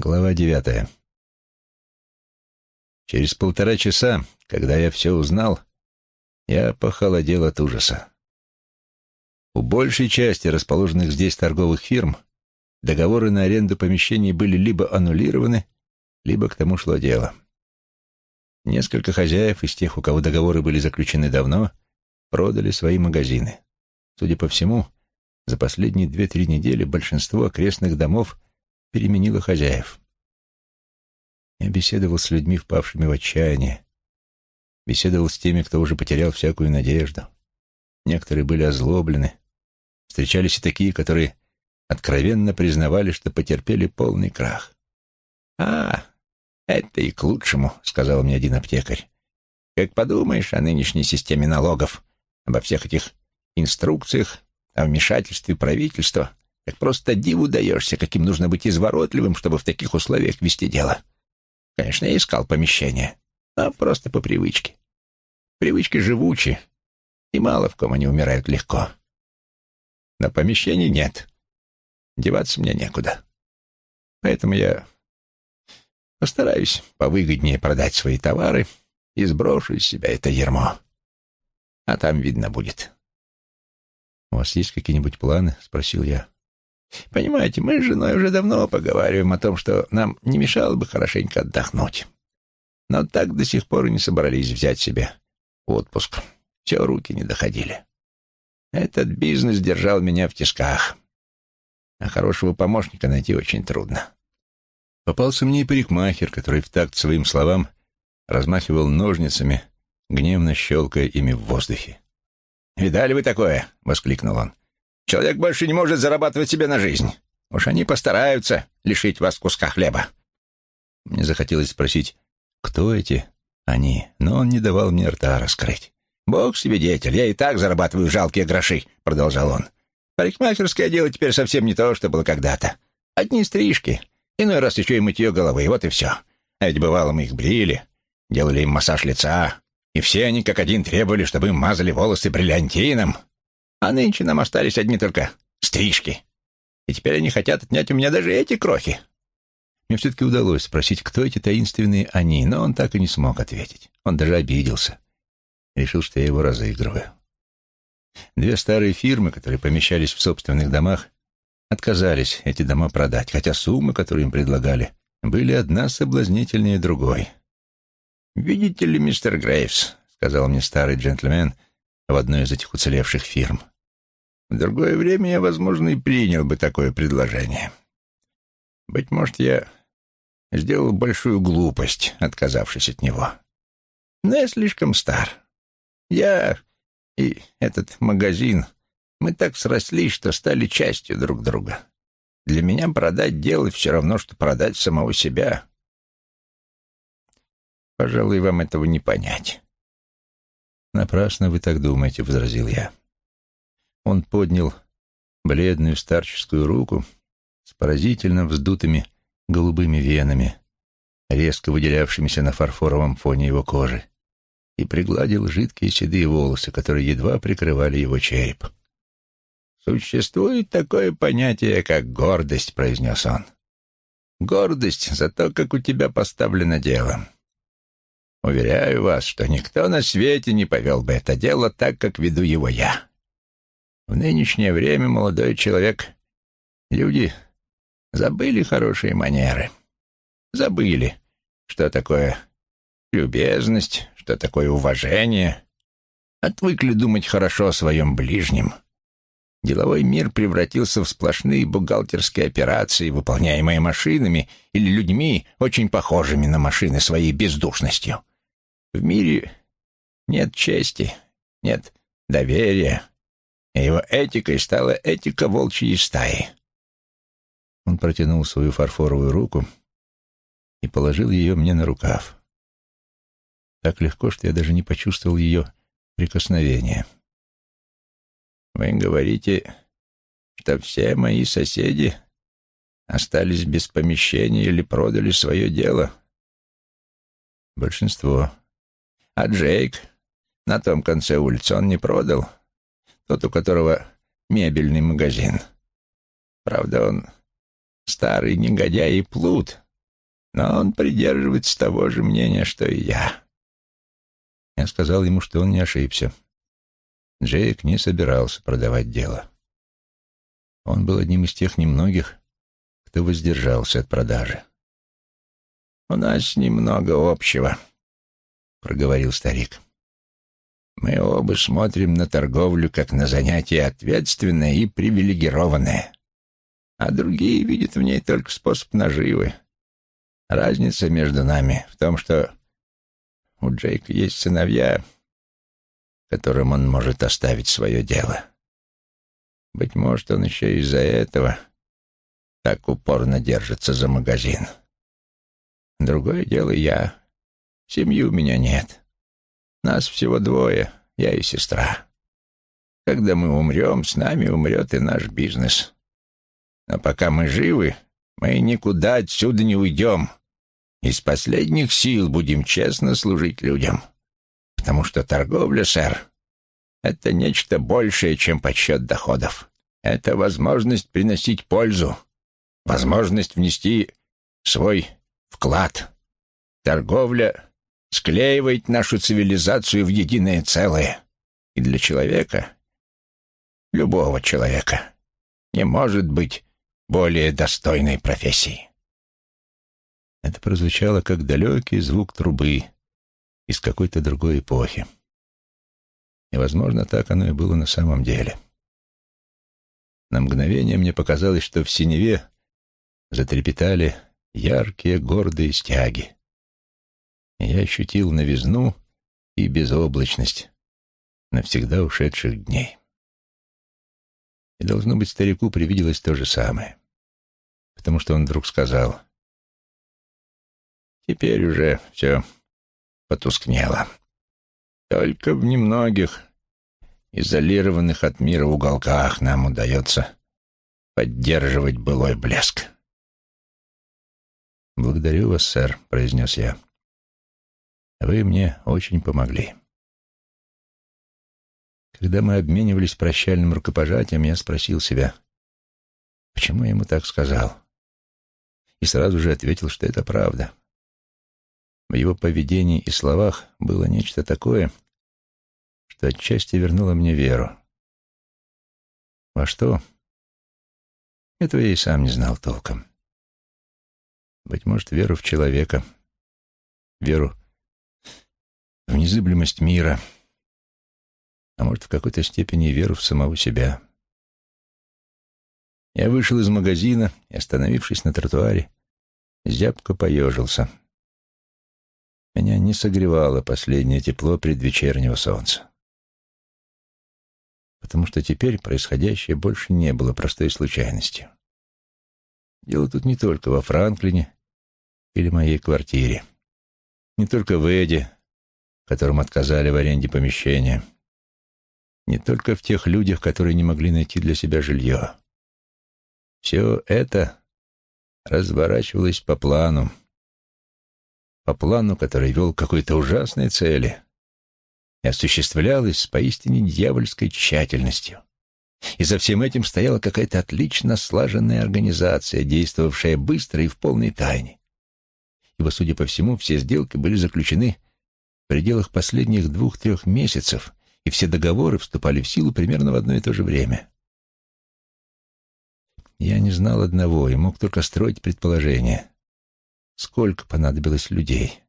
Глава девятая. Через полтора часа, когда я все узнал, я похолодел от ужаса. У большей части расположенных здесь торговых фирм договоры на аренду помещений были либо аннулированы, либо к тому шло дело. Несколько хозяев из тех, у кого договоры были заключены давно, продали свои магазины. Судя по всему, за последние две-три недели большинство окрестных домов переменило хозяев. Я беседовал с людьми, впавшими в отчаяние. Беседовал с теми, кто уже потерял всякую надежду. Некоторые были озлоблены. Встречались и такие, которые откровенно признавали, что потерпели полный крах. «А, это и к лучшему», — сказал мне один аптекарь. «Как подумаешь о нынешней системе налогов, обо всех этих инструкциях, о вмешательстве правительства, как просто диву даешься, каким нужно быть изворотливым, чтобы в таких условиях вести дело. Конечно, я искал помещение, а просто по привычке. Привычки живучи, и мало в ком они умирают легко. Но помещений нет. Деваться мне некуда. Поэтому я постараюсь повыгоднее продать свои товары и сброшу из себя это ермо. А там видно будет. «У вас есть какие-нибудь планы?» — спросил я. Понимаете, мы с женой уже давно поговариваем о том, что нам не мешало бы хорошенько отдохнуть. Но так до сих пор и не собрались взять себе отпуск. Все руки не доходили. Этот бизнес держал меня в тисках. А хорошего помощника найти очень трудно. Попался мне и парикмахер, который в такт своим словам размахивал ножницами, гневно щелкая ими в воздухе. «Видали вы такое?» — воскликнул он. Человек больше не может зарабатывать себе на жизнь. Уж они постараются лишить вас куска хлеба». Мне захотелось спросить, кто эти они, но он не давал мне рта раскрыть. «Бог свидетель, я и так зарабатываю жалкие гроши», — продолжал он. «Парикмахерское дело теперь совсем не то, что было когда-то. Одни стрижки, иной раз еще и мытье головы, вот и все. А ведь бывало мы их брили, делали им массаж лица, и все они как один требовали, чтобы им мазали волосы бриллиантином. А нынче нам остались одни только стрижки. И теперь они хотят отнять у меня даже эти крохи. Мне все-таки удалось спросить, кто эти таинственные «они», но он так и не смог ответить. Он даже обиделся. Решил, что я его разыгрываю. Две старые фирмы, которые помещались в собственных домах, отказались эти дома продать, хотя суммы, которые им предлагали, были одна соблазнительнее другой. «Видите ли, мистер Грейвс», — сказал мне старый джентльмен — в одной из этих уцелевших фирм. В другое время я, возможно, и принял бы такое предложение. Быть может, я сделал большую глупость, отказавшись от него. Но я слишком стар. Я и этот магазин, мы так срослись, что стали частью друг друга. Для меня продать дело все равно, что продать самого себя. Пожалуй, вам этого не понять. «Напрасно вы так думаете», — возразил я. Он поднял бледную старческую руку с поразительно вздутыми голубыми венами, резко выделявшимися на фарфоровом фоне его кожи, и пригладил жидкие седые волосы, которые едва прикрывали его череп. «Существует такое понятие, как гордость», — произнес он. «Гордость за то, как у тебя поставлено дело. Уверяю вас, что никто на свете не повел бы это дело так, как веду его я. В нынешнее время, молодой человек, люди забыли хорошие манеры. Забыли, что такое любезность, что такое уважение. Отвыкли думать хорошо о своем ближнем. Деловой мир превратился в сплошные бухгалтерские операции, выполняемые машинами или людьми, очень похожими на машины своей бездушностью. В мире нет чести, нет доверия, и его этикой стала этика волчьей стаи. Он протянул свою фарфоровую руку и положил ее мне на рукав. Так легко, что я даже не почувствовал ее прикосновения. «Вы говорите, что все мои соседи остались без помещения или продали свое дело?» «Большинство», а Джейк на том конце улицы он не продал. Тот, у которого мебельный магазин. Правда, он старый негодяй и плут, но он придерживается того же мнения, что и я. Я сказал ему, что он не ошибся. Джейк не собирался продавать дело. Он был одним из тех немногих, кто воздержался от продажи. «У нас немного общего», — проговорил старик. «Мы оба смотрим на торговлю как на занятие ответственное и привилегированное, а другие видят в ней только способ наживы. Разница между нами в том, что у Джейка есть сыновья, которым он может оставить свое дело. Быть может, он еще из-за этого так упорно держится за магазин. Другое дело я. Семьи у меня нет. Нас всего двое, я и сестра. Когда мы умрем, с нами умрет и наш бизнес. Но пока мы живы, мы никуда отсюда не уйдем. Из последних сил будем честно служить людям. Потому что торговля, сэр, это нечто большее, чем подсчет доходов. Это возможность приносить пользу, возможность внести свой вклад. Торговля склеивает нашу цивилизацию в единое целое. И для человека, любого человека, не может быть более достойной профессии. Это прозвучало как далекий звук трубы из какой-то другой эпохи. И, возможно, так оно и было на самом деле. На мгновение мне показалось, что в синеве затрепетали яркие гордые стяги. И я ощутил новизну и безоблачность навсегда ушедших дней. И, должно быть, старику привиделось то же самое, потому что он вдруг сказал, «Теперь уже все потускнело. Только в немногих изолированных от мира уголках нам удается поддерживать былой блеск. «Благодарю вас, сэр», — произнес я. «Вы мне очень помогли». Когда мы обменивались прощальным рукопожатием, я спросил себя, почему я ему так сказал, и сразу же ответил, что это правда. В его поведении и словах было нечто такое, что отчасти вернуло мне веру. Во что? Этого я и сам не знал толком. Быть может, веру в человека, веру в незыблемость мира, а может, в какой-то степени веру в самого себя. Я вышел из магазина и, остановившись на тротуаре, зябко поежился — меня не согревало последнее тепло предвечернего солнца. Потому что теперь происходящее больше не было простой случайностью. Дело тут не только во Франклине или моей квартире, не только в Эде, которым отказали в аренде помещения, не только в тех людях, которые не могли найти для себя жилье. Все это разворачивалось по плану, по плану, который вел к какой-то ужасной цели и осуществлялась с поистине дьявольской тщательностью. И за всем этим стояла какая-то отлично слаженная организация, действовавшая быстро и в полной тайне. Ибо, судя по всему, все сделки были заключены в пределах последних двух-трех месяцев, и все договоры вступали в силу примерно в одно и то же время. Я не знал одного и мог только строить предположения. Сколько понадобилось людей?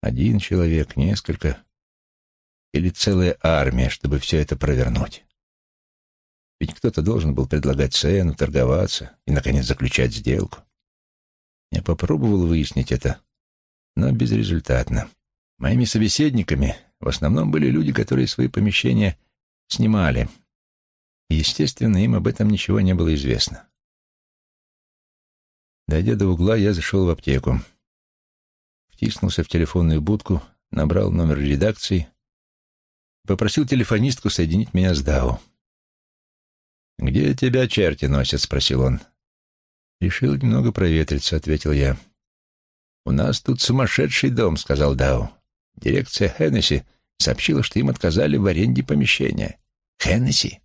Один человек, несколько или целая армия, чтобы все это провернуть? Ведь кто-то должен был предлагать цену, торговаться и, наконец, заключать сделку. Я попробовал выяснить это, но безрезультатно. Моими собеседниками в основном были люди, которые свои помещения снимали. Естественно, им об этом ничего не было известно. Дойдя до угла, я зашел в аптеку. Втиснулся в телефонную будку, набрал номер редакции и попросил телефонистку соединить меня с Дау. «Где тебя черти носят?» — спросил он. «Решил немного проветриться», — ответил я. «У нас тут сумасшедший дом», — сказал Дау. «Дирекция Хеннесси сообщила, что им отказали в аренде помещения». «Хеннесси?»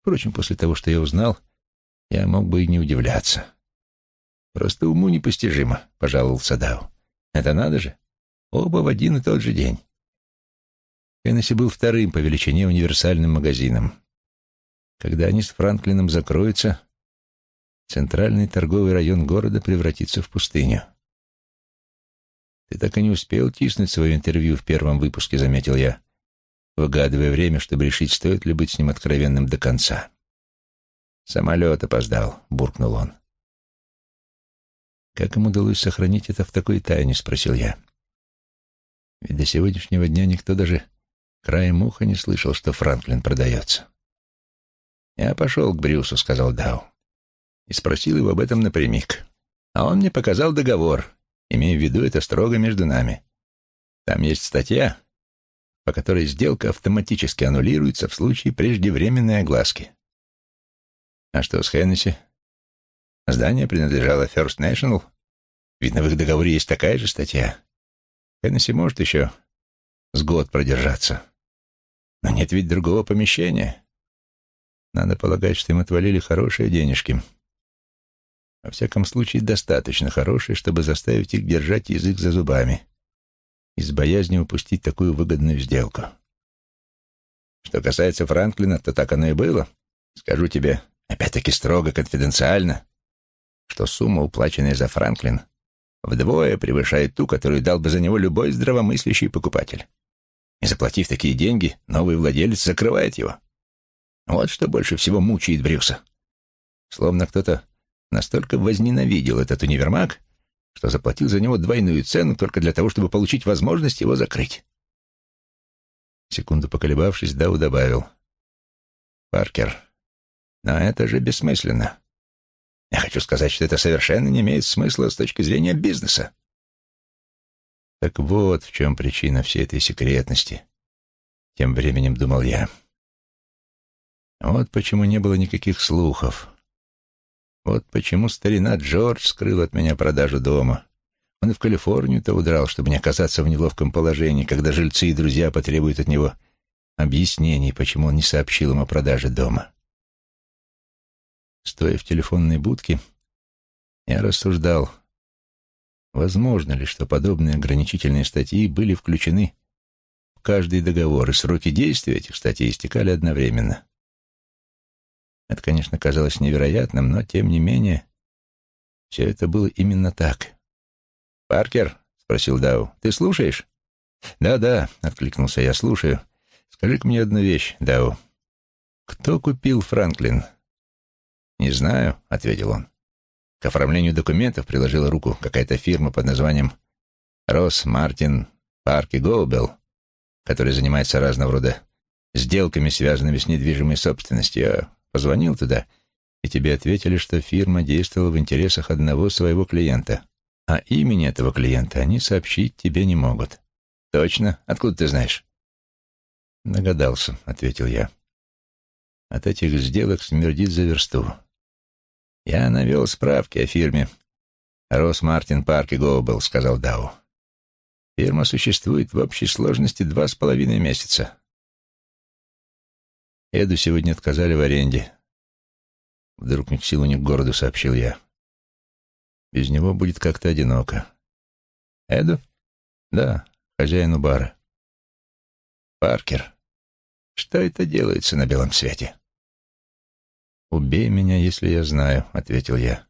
Впрочем, после того, что я узнал, я мог бы и не удивляться. Просто уму непостижимо, — пожаловался Дау. Это надо же. Оба в один и тот же день. Хеннесси был вторым по величине универсальным магазином. Когда они с Франклином закроются, центральный торговый район города превратится в пустыню. «Ты так и не успел тиснуть свое интервью в первом выпуске», — заметил я, выгадывая время, чтобы решить, стоит ли быть с ним откровенным до конца. «Самолет опоздал», — буркнул он. «Как им удалось сохранить это в такой тайне?» — спросил я. «Ведь до сегодняшнего дня никто даже краем уха не слышал, что Франклин продается». «Я пошел к Брюсу», — сказал Дау, и спросил его об этом напрямик. А он мне показал договор, имея в виду это строго между нами. Там есть статья, по которой сделка автоматически аннулируется в случае преждевременной огласки. А что с Хеннесси? Здание принадлежало First National. Видно, в их договоре есть такая же статья. Хеннесси может еще с год продержаться. Но нет ведь другого помещения. Надо полагать, что им отвалили хорошие денежки. Во всяком случае, достаточно хорошие, чтобы заставить их держать язык за зубами из боязни упустить такую выгодную сделку. Что касается Франклина, то так оно и было. Скажу тебе, опять-таки строго конфиденциально, что сумма, уплаченная за Франклин, вдвое превышает ту, которую дал бы за него любой здравомыслящий покупатель. И заплатив такие деньги, новый владелец закрывает его. Вот что больше всего мучает Брюса. Словно кто-то настолько возненавидел этот универмаг, что заплатил за него двойную цену только для того, чтобы получить возможность его закрыть. Секунду поколебавшись, Дау добавил. «Паркер, но это же бессмысленно. Я хочу сказать, что это совершенно не имеет смысла с точки зрения бизнеса». Так вот в чем причина всей этой секретности. Тем временем думал я. Вот почему не было никаких слухов. Вот почему старина Джордж скрыл от меня продажу дома. Он и в Калифорнию-то удрал, чтобы не оказаться в неловком положении, когда жильцы и друзья потребуют от него объяснений, почему он не сообщил им о продаже дома. Стоя в телефонной будке, я рассуждал, возможно ли, что подобные ограничительные статьи были включены в каждый договор, и сроки действия этих статей истекали одновременно. Это, конечно, казалось невероятным, но, тем не менее, все это было именно так. «Паркер?» — спросил Дау. «Ты слушаешь?» «Да-да», — откликнулся я, — «слушаю. Скажи-ка мне одну вещь, Дау. Кто купил Франклин?» «Не знаю», — ответил он. К оформлению документов приложила руку какая-то фирма под названием «Росс Мартин Парк и Гоубелл», которая занимается разного рода сделками, связанными с недвижимой собственностью. Позвонил туда, и тебе ответили, что фирма действовала в интересах одного своего клиента, а имени этого клиента они сообщить тебе не могут. Точно? Откуда ты знаешь? Догадался, ответил я. От этих сделок смердит за версту. Я навел справки о фирме Рос Мартин Парк и Гоубелл, сказал Дау. Фирма существует в общей сложности два с половиной месяца. Эду сегодня отказали в аренде. Вдруг ни к городу, сообщил я. Без него будет как-то одиноко. Эду? Да, хозяину бара. Паркер, что это делается на белом свете? «Убей меня, если я знаю», — ответил я.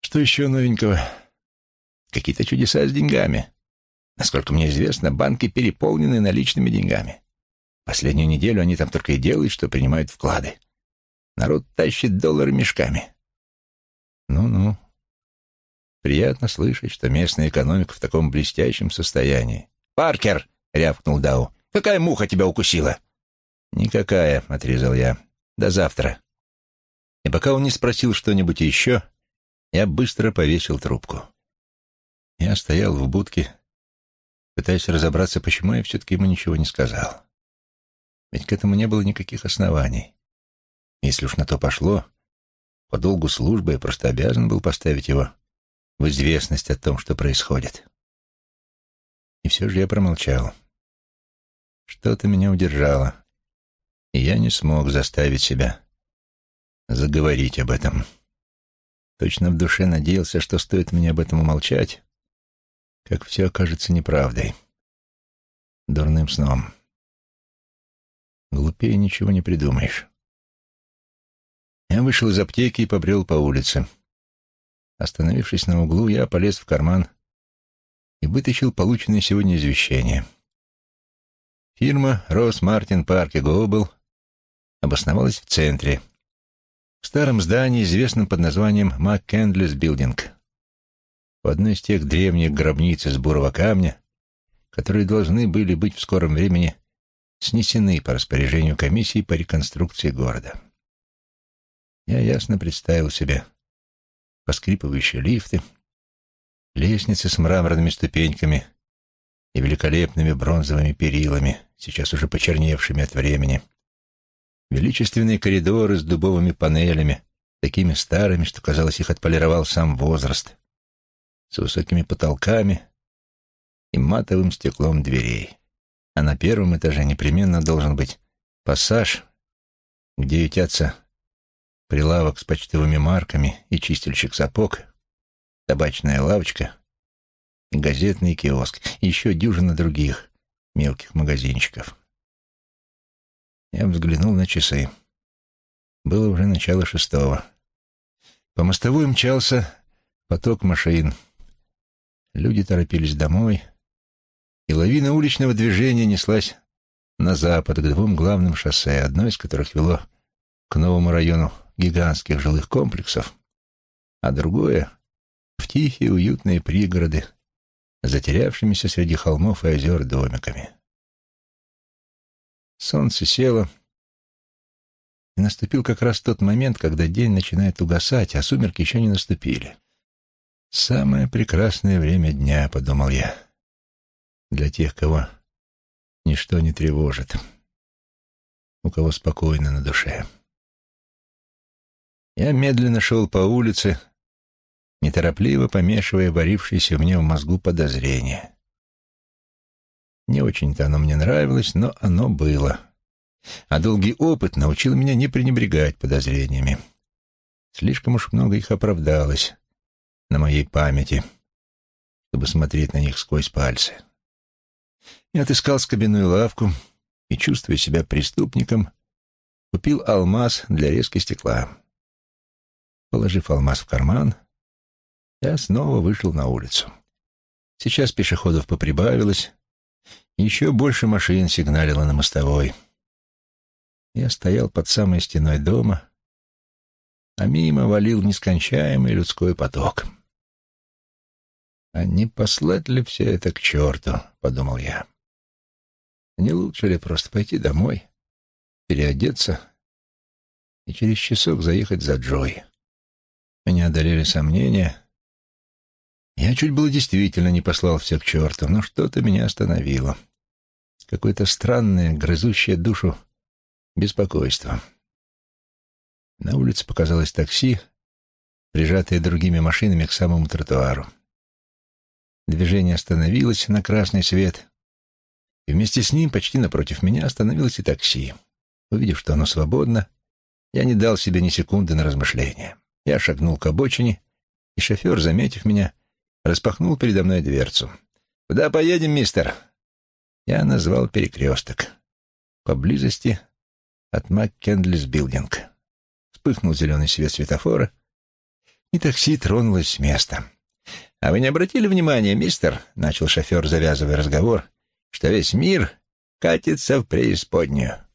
«Что еще новенького?» «Какие-то чудеса с деньгами. Насколько мне известно, банки переполнены наличными деньгами. Последнюю неделю они там только и делают, что принимают вклады. Народ тащит доллары мешками. Ну-ну. Приятно слышать, что местная экономика в таком блестящем состоянии. «Паркер!» — рявкнул Дау. «Какая муха тебя укусила?» «Никакая», — отрезал я. «До завтра». И пока он не спросил что-нибудь еще, я быстро повесил трубку. Я стоял в будке, пытаясь разобраться, почему я все-таки ему ничего не сказал. Ведь к этому не было никаких оснований. Если уж на то пошло, по долгу службы я просто обязан был поставить его в известность о том, что происходит. И все же я промолчал. Что-то меня удержало, и я не смог заставить себя заговорить об этом. Точно в душе надеялся, что стоит мне об этом умолчать, как все окажется неправдой, дурным сном. Глупее ничего не придумаешь. Я вышел из аптеки и побрел по улице. Остановившись на углу, я полез в карман и вытащил полученное сегодня извещение. Фирма «Рос Мартин Парк и Гоубл» обосновалась в центре, в старом здании, известном под названием «МакКендлис Билдинг», в одной из тех древних гробниц из бурого камня, которые должны были быть в скором времени снесены по распоряжению комиссии по реконструкции города. Я ясно представил себе поскрипывающие лифты, лестницы с мраморными ступеньками и великолепными бронзовыми перилами, сейчас уже почерневшими от времени, величественные коридоры с дубовыми панелями, такими старыми, что, казалось, их отполировал сам возраст, с высокими потолками и матовым стеклом дверей. А на первом этаже непременно должен быть пассаж, где ютятся прилавок с почтовыми марками и чистильщик сапог, табачная лавочка, газетный киоск и еще дюжина других мелких магазинчиков. Я взглянул на часы. Было уже начало шестого. По мостовой мчался поток машин. Люди торопились домой, и лавина уличного движения неслась на запад к двум главным шоссе, одно из которых вело к новому району гигантских жилых комплексов, а другое — в тихие уютные пригороды, затерявшимися среди холмов и озер домиками. Солнце село, и наступил как раз тот момент, когда день начинает угасать, а сумерки еще не наступили. «Самое прекрасное время дня», — подумал я, — «для тех, кого ничто не тревожит, у кого спокойно на душе». Я медленно шел по улице, неторопливо помешивая варившееся мне в мозгу подозрение. Не очень-то оно мне нравилось, но оно было. А долгий опыт научил меня не пренебрегать подозрениями. Слишком уж много их оправдалось на моей памяти, чтобы смотреть на них сквозь пальцы. Я отыскал скобяную лавку и, чувствуя себя преступником, купил алмаз для резки стекла. Положив алмаз в карман, я снова вышел на улицу. Сейчас пешеходов поприбавилось, еще больше машин сигналило на мостовой. Я стоял под самой стеной дома, а мимо валил нескончаемый людской поток. «А не послать ли все это к черту?» — подумал я. «Не лучше ли просто пойти домой, переодеться и через часок заехать за Джой?» Меня одолели сомнения. Я чуть было действительно не послал всех к черту, но что-то меня остановило. Какое-то странное, грызущее душу беспокойство. На улице показалось такси, прижатое другими машинами к самому тротуару. Движение остановилось на красный свет, и вместе с ним, почти напротив меня, остановилось и такси. Увидев, что оно свободно, я не дал себе ни секунды на размышление. Я шагнул к обочине, и шофер, заметив меня, распахнул передо мной дверцу. «Куда поедем, мистер?» Я назвал перекресток. Поблизости от МакКендлис Билдинг. Вспыхнул зеленый свет светофора, и такси тронулось с места. «А вы не обратили внимания, мистер?» — начал шофер, завязывая разговор, — «что весь мир катится в преисподнюю».